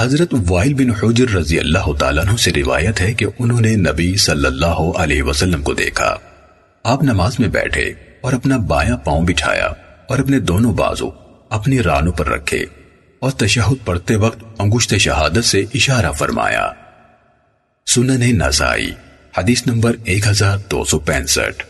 حضرت وائل بن حجر رضی اللہ تعالیٰ عنہ سے روایت ہے کہ انہوں نے نبی صلی اللہ علیہ وسلم کو دیکھا۔ آپ نماز میں بیٹھے اور اپنا بایاں پاؤں بچھایا اور اپنے دونوں بازو اپنی رانوں پر رکھے اور تشہد پڑھتے وقت انگشت شہادت سے اشارہ فرمایا۔ سنن نسائی، حدیث نمبر ایک ہزار دو سو پینسٹھ۔